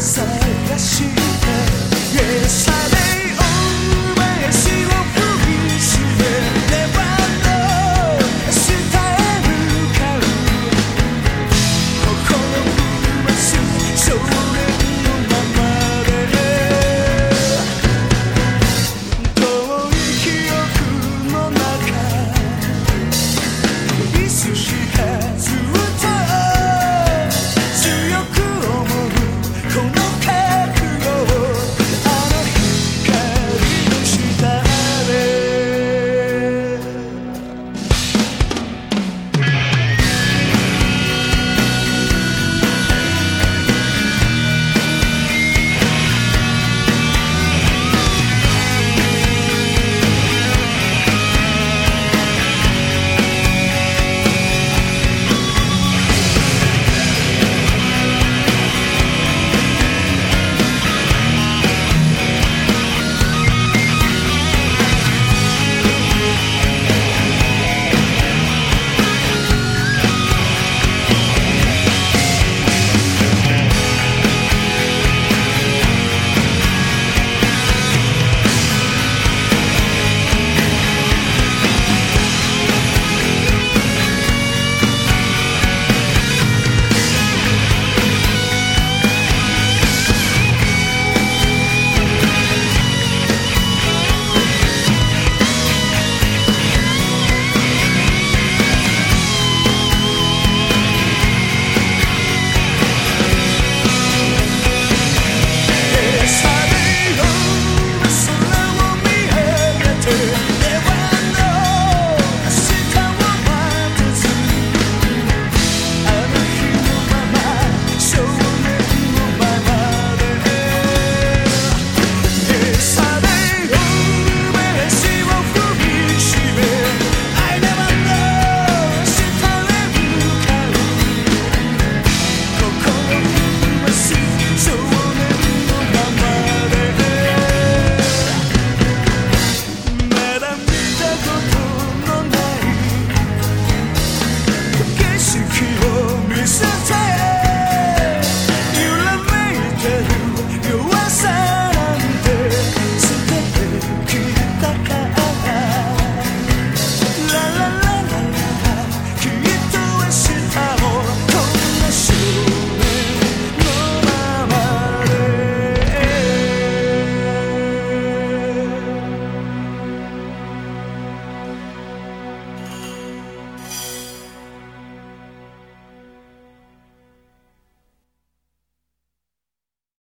살다 싶어 예루살렘